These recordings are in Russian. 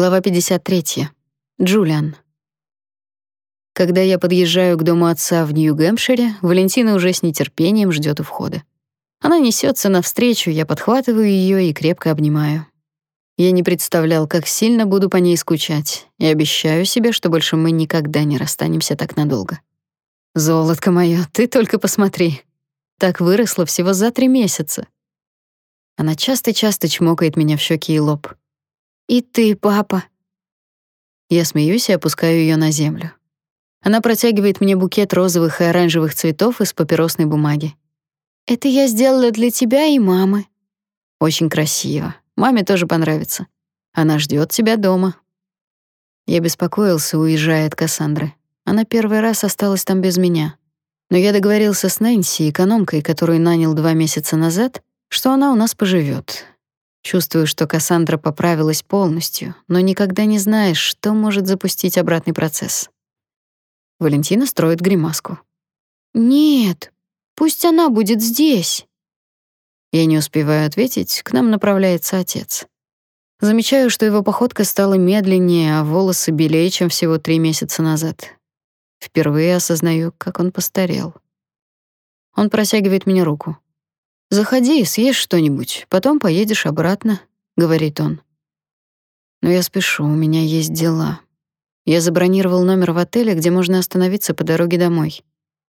Глава 53. Джулиан. Когда я подъезжаю к дому отца в Нью-Гэмпшире, Валентина уже с нетерпением ждет у входа. Она несется навстречу, я подхватываю ее и крепко обнимаю. Я не представлял, как сильно буду по ней скучать, и обещаю себе, что больше мы никогда не расстанемся так надолго. Золотко моё, ты только посмотри. Так выросла всего за три месяца. Она часто-часто чмокает меня в щеки и лоб. И ты, папа. Я смеюсь и опускаю ее на землю. Она протягивает мне букет розовых и оранжевых цветов из папиросной бумаги. Это я сделала для тебя и мамы. Очень красиво. Маме тоже понравится. Она ждет тебя дома. Я беспокоился, уезжая от Кассандры. Она первый раз осталась там без меня. Но я договорился с Нэнси, экономкой, которую нанял два месяца назад, что она у нас поживет. Чувствую, что Кассандра поправилась полностью, но никогда не знаешь, что может запустить обратный процесс. Валентина строит гримаску. Нет, пусть она будет здесь. Я не успеваю ответить, к нам направляется отец. Замечаю, что его походка стала медленнее, а волосы белее, чем всего три месяца назад. Впервые осознаю, как он постарел. Он протягивает мне руку. Заходи, съешь что-нибудь, потом поедешь обратно, говорит он. Но я спешу, у меня есть дела. Я забронировал номер в отеле, где можно остановиться по дороге домой.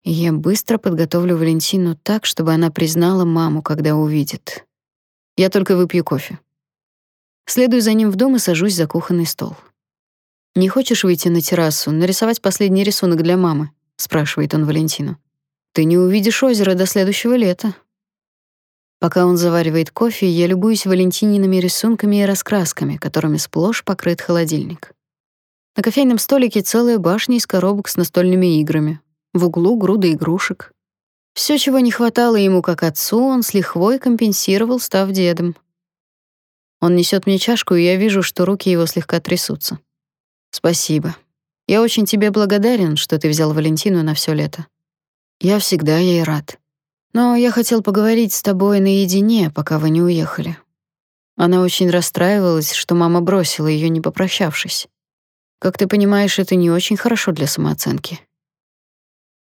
И я быстро подготовлю Валентину так, чтобы она признала маму, когда увидит. Я только выпью кофе. Следую за ним в дом и сажусь за кухонный стол. Не хочешь выйти на террасу, нарисовать последний рисунок для мамы, спрашивает он Валентину. Ты не увидишь озеро до следующего лета. Пока он заваривает кофе, я любуюсь Валентиниными рисунками и раскрасками, которыми сплошь покрыт холодильник. На кофейном столике целая башня из коробок с настольными играми. В углу груда игрушек. Все, чего не хватало ему как отцу, он с лихвой компенсировал, став дедом. Он несет мне чашку, и я вижу, что руки его слегка трясутся. Спасибо. Я очень тебе благодарен, что ты взял Валентину на все лето. Я всегда ей рад. Но я хотел поговорить с тобой наедине, пока вы не уехали. Она очень расстраивалась, что мама бросила ее, не попрощавшись. Как ты понимаешь, это не очень хорошо для самооценки.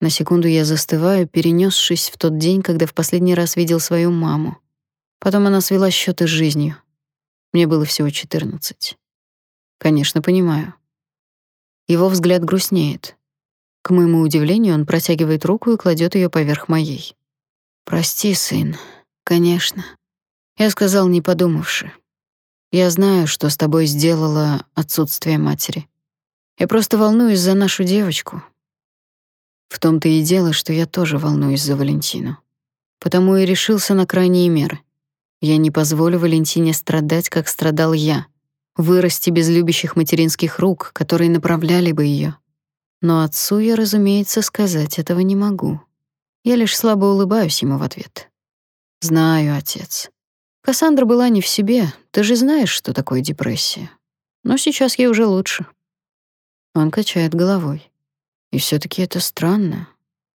На секунду я застываю, перенесшись в тот день, когда в последний раз видел свою маму. Потом она свела счеты с жизнью. Мне было всего 14. Конечно, понимаю. Его взгляд грустнеет. К моему удивлению, он протягивает руку и кладет ее поверх моей. Прости, сын. Конечно. Я сказал, не подумавши. Я знаю, что с тобой сделало отсутствие матери. Я просто волнуюсь за нашу девочку. В том-то и дело, что я тоже волнуюсь за Валентину. Потому и решился на крайние меры. Я не позволю Валентине страдать, как страдал я, вырасти без любящих материнских рук, которые направляли бы ее. Но отцу я, разумеется, сказать этого не могу. Я лишь слабо улыбаюсь ему в ответ. Знаю, отец. Кассандра была не в себе. Ты же знаешь, что такое депрессия. Но сейчас ей уже лучше. Он качает головой. И все таки это странно.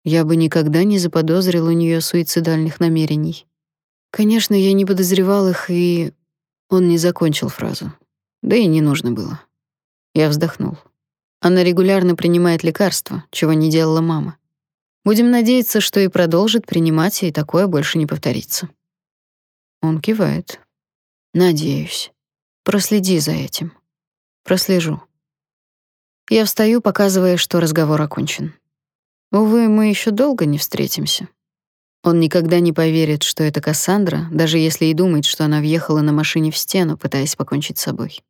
Я бы никогда не заподозрил у нее суицидальных намерений. Конечно, я не подозревал их, и он не закончил фразу. Да и не нужно было. Я вздохнул. Она регулярно принимает лекарства, чего не делала мама. Будем надеяться, что и продолжит принимать, и такое больше не повторится. Он кивает. Надеюсь. Проследи за этим. Прослежу. Я встаю, показывая, что разговор окончен. Увы, мы еще долго не встретимся. Он никогда не поверит, что это Кассандра, даже если и думает, что она въехала на машине в стену, пытаясь покончить с собой.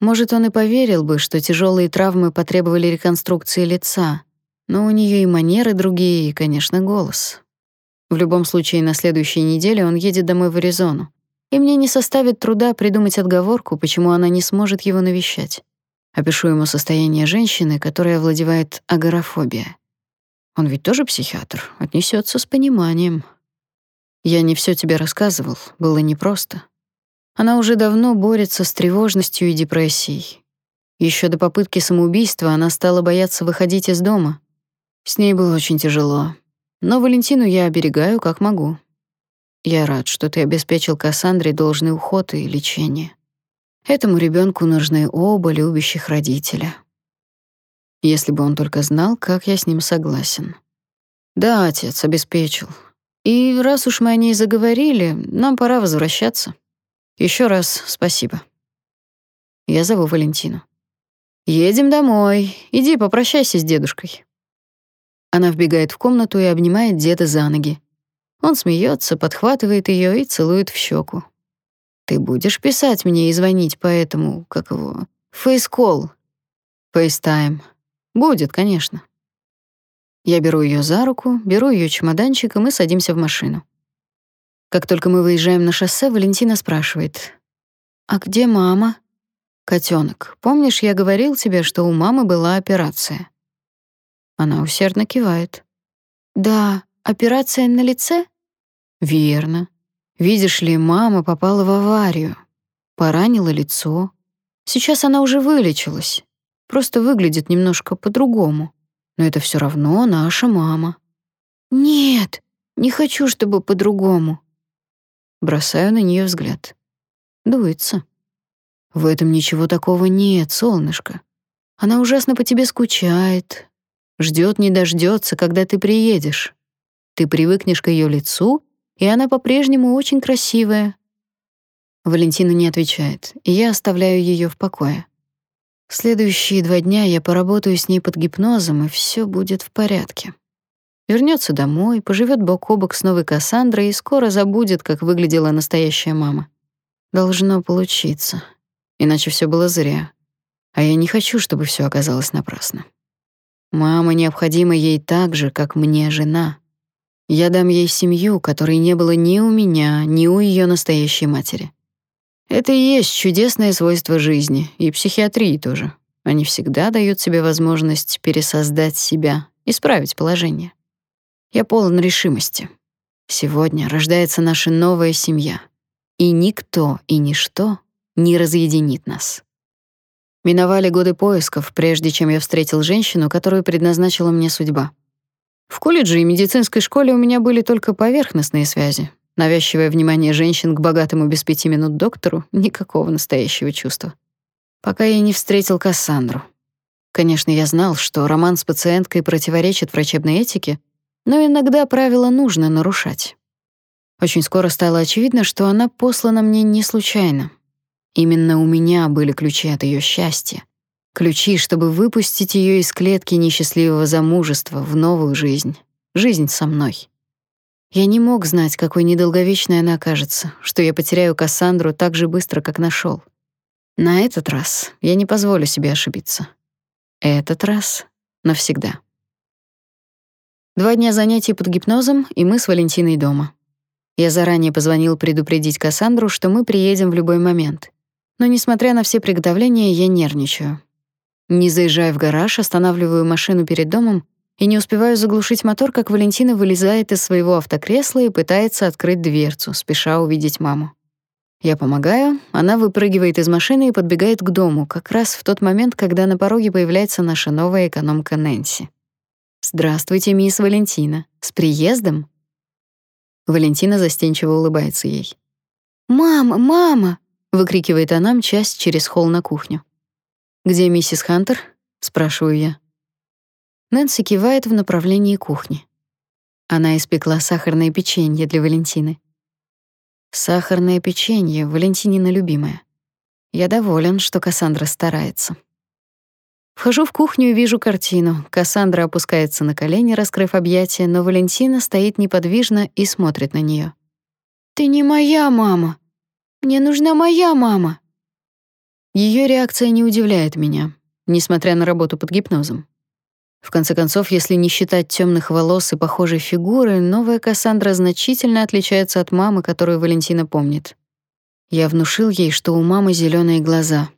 Может, он и поверил бы, что тяжелые травмы потребовали реконструкции лица, но у нее и манеры другие, и, конечно, голос. В любом случае, на следующей неделе он едет домой в Аризону. И мне не составит труда придумать отговорку, почему она не сможет его навещать. Опишу ему состояние женщины, которая овладевает агорафобия. Он ведь тоже психиатр, отнесется с пониманием. Я не все тебе рассказывал, было непросто. Она уже давно борется с тревожностью и депрессией. Еще до попытки самоубийства она стала бояться выходить из дома, с ней было очень тяжело, но Валентину я оберегаю как могу. Я рад, что ты обеспечил Кассандре должный уход и лечение. Этому ребенку нужны оба любящих родителя. Если бы он только знал, как я с ним согласен. Да, отец обеспечил. И раз уж мы о ней заговорили, нам пора возвращаться. Еще раз спасибо. Я зову Валентину. Едем домой. Иди попрощайся с дедушкой. Она вбегает в комнату и обнимает деда за ноги. Он смеется, подхватывает ее и целует в щеку. Ты будешь писать мне и звонить по этому, как его, фейскол. FaceTime. Будет, конечно. Я беру ее за руку, беру ее чемоданчик, и мы садимся в машину. Как только мы выезжаем на шоссе, Валентина спрашивает: "А где мама?" Котенок, помнишь, я говорил тебе, что у мамы была операция? Она усердно кивает. Да, операция на лице? Верно. Видишь ли, мама попала в аварию, поранила лицо. Сейчас она уже вылечилась. Просто выглядит немножко по-другому но это все равно наша мама. Нет, не хочу, чтобы по-другому. Бросаю на нее взгляд. Дуется. В этом ничего такого нет, солнышко. Она ужасно по тебе скучает, ждет не дождется, когда ты приедешь. Ты привыкнешь к ее лицу, и она по-прежнему очень красивая. Валентина не отвечает, и я оставляю ее в покое. Следующие два дня я поработаю с ней под гипнозом, и все будет в порядке. Вернется домой, поживет бок о бок с новой Кассандрой и скоро забудет, как выглядела настоящая мама. Должно получиться. Иначе все было зря. А я не хочу, чтобы все оказалось напрасно. Мама необходима ей так же, как мне жена. Я дам ей семью, которой не было ни у меня, ни у ее настоящей матери. Это и есть чудесное свойство жизни, и психиатрии тоже. Они всегда дают себе возможность пересоздать себя, исправить положение. Я полон решимости. Сегодня рождается наша новая семья, и никто и ничто не разъединит нас. Миновали годы поисков, прежде чем я встретил женщину, которую предназначила мне судьба. В колледже и медицинской школе у меня были только поверхностные связи, Навязчивое внимание женщин к богатому без пяти минут доктору — никакого настоящего чувства. Пока я не встретил Кассандру. Конечно, я знал, что роман с пациенткой противоречит врачебной этике, но иногда правила нужно нарушать. Очень скоро стало очевидно, что она послана мне не случайно. Именно у меня были ключи от ее счастья. Ключи, чтобы выпустить ее из клетки несчастливого замужества в новую жизнь. Жизнь со мной. Я не мог знать, какой недолговечной она окажется, что я потеряю Кассандру так же быстро, как нашел. На этот раз я не позволю себе ошибиться. Этот раз навсегда. Два дня занятий под гипнозом, и мы с Валентиной дома. Я заранее позвонил предупредить Кассандру, что мы приедем в любой момент. Но несмотря на все приготовления, я нервничаю. Не заезжая в гараж, останавливаю машину перед домом и не успеваю заглушить мотор, как Валентина вылезает из своего автокресла и пытается открыть дверцу, спеша увидеть маму. Я помогаю, она выпрыгивает из машины и подбегает к дому, как раз в тот момент, когда на пороге появляется наша новая экономка Нэнси. «Здравствуйте, мисс Валентина. С приездом?» Валентина застенчиво улыбается ей. «Мама, мама!» — выкрикивает она, мчась через холл на кухню. «Где миссис Хантер?» — спрашиваю я. Нэнси кивает в направлении кухни. Она испекла сахарное печенье для Валентины. Сахарное печенье Валентинина любимое. Я доволен, что Кассандра старается. Вхожу в кухню и вижу картину. Кассандра опускается на колени, раскрыв объятия, но Валентина стоит неподвижно и смотрит на нее. «Ты не моя мама. Мне нужна моя мама». Ее реакция не удивляет меня, несмотря на работу под гипнозом. В конце концов, если не считать темных волос и похожей фигуры, новая Кассандра значительно отличается от мамы, которую Валентина помнит. Я внушил ей, что у мамы зеленые глаза.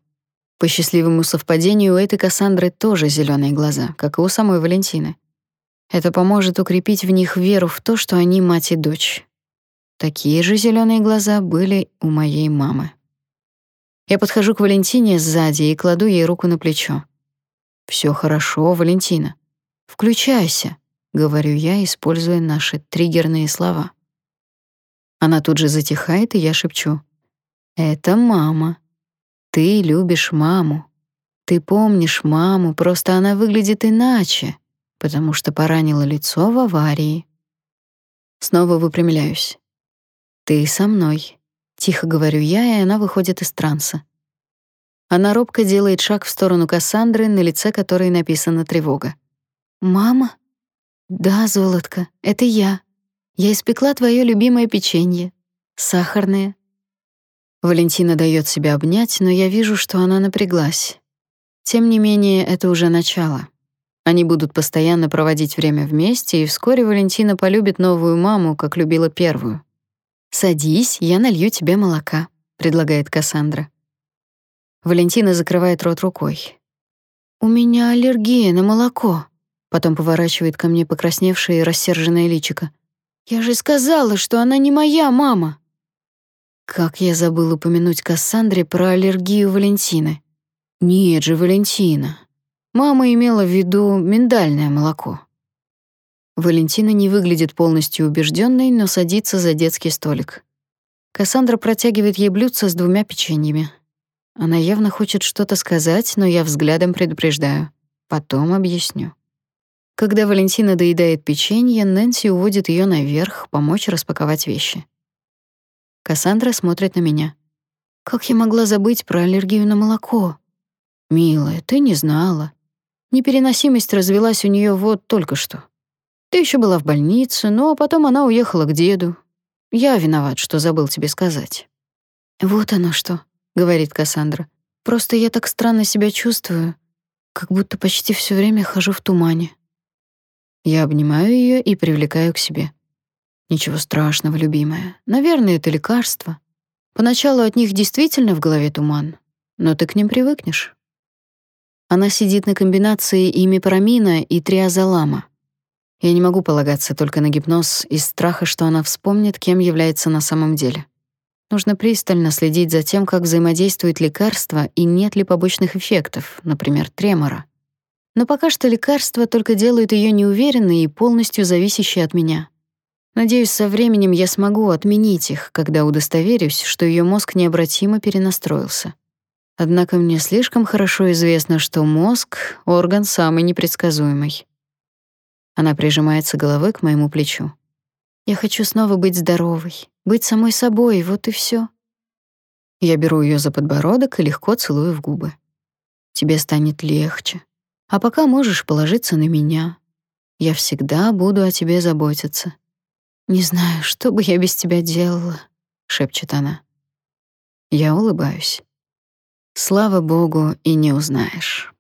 По счастливому совпадению, у этой Кассандры тоже зеленые глаза, как и у самой Валентины. Это поможет укрепить в них веру в то, что они мать и дочь. Такие же зеленые глаза были у моей мамы. Я подхожу к Валентине сзади и кладу ей руку на плечо. Все хорошо, Валентина. Включайся, говорю я, используя наши триггерные слова. Она тут же затихает, и я шепчу: "Это мама. Ты любишь маму. Ты помнишь маму, просто она выглядит иначе, потому что поранила лицо в аварии. Снова выпрямляюсь. Ты со мной, тихо говорю я, и она выходит из транса. Она робко делает шаг в сторону Кассандры, на лице которой написана тревога. Мама? Да, золотко, это я. Я испекла твое любимое печенье, сахарное. Валентина дает себя обнять, но я вижу, что она напряглась. Тем не менее, это уже начало. Они будут постоянно проводить время вместе, и вскоре Валентина полюбит новую маму, как любила первую. «Садись, я налью тебе молока», — предлагает Кассандра. Валентина закрывает рот рукой. «У меня аллергия на молоко», — потом поворачивает ко мне покрасневшее и рассерженное личико. «Я же сказала, что она не моя мама». Как я забыл упомянуть Кассандре про аллергию Валентины. Нет же, Валентина. Мама имела в виду миндальное молоко. Валентина не выглядит полностью убежденной, но садится за детский столик. Кассандра протягивает ей блюдце с двумя печеньями. Она явно хочет что-то сказать, но я взглядом предупреждаю. Потом объясню. Когда Валентина доедает печенье, Нэнси уводит ее наверх, помочь распаковать вещи. Кассандра смотрит на меня. Как я могла забыть про аллергию на молоко? Милая, ты не знала. Непереносимость развелась у нее вот только что. Ты еще была в больнице, но потом она уехала к деду. Я виноват, что забыл тебе сказать. Вот оно что говорит Кассандра. Просто я так странно себя чувствую, как будто почти все время хожу в тумане. Я обнимаю ее и привлекаю к себе. Ничего страшного, любимая. Наверное, это лекарство. Поначалу от них действительно в голове туман, но ты к ним привыкнешь. Она сидит на комбинации имипарамина и триазолама. Я не могу полагаться только на гипноз из страха, что она вспомнит, кем является на самом деле. Нужно пристально следить за тем, как взаимодействует лекарство и нет ли побочных эффектов, например, тремора. Но пока что лекарства только делают ее неуверенной и полностью зависящей от меня. Надеюсь, со временем я смогу отменить их, когда удостоверюсь, что ее мозг необратимо перенастроился. Однако мне слишком хорошо известно, что мозг — орган самый непредсказуемый. Она прижимается головой к моему плечу. Я хочу снова быть здоровой, быть самой собой, вот и все. Я беру ее за подбородок и легко целую в губы. Тебе станет легче. А пока можешь положиться на меня. Я всегда буду о тебе заботиться. Не знаю, что бы я без тебя делала, шепчет она. Я улыбаюсь. Слава богу, и не узнаешь.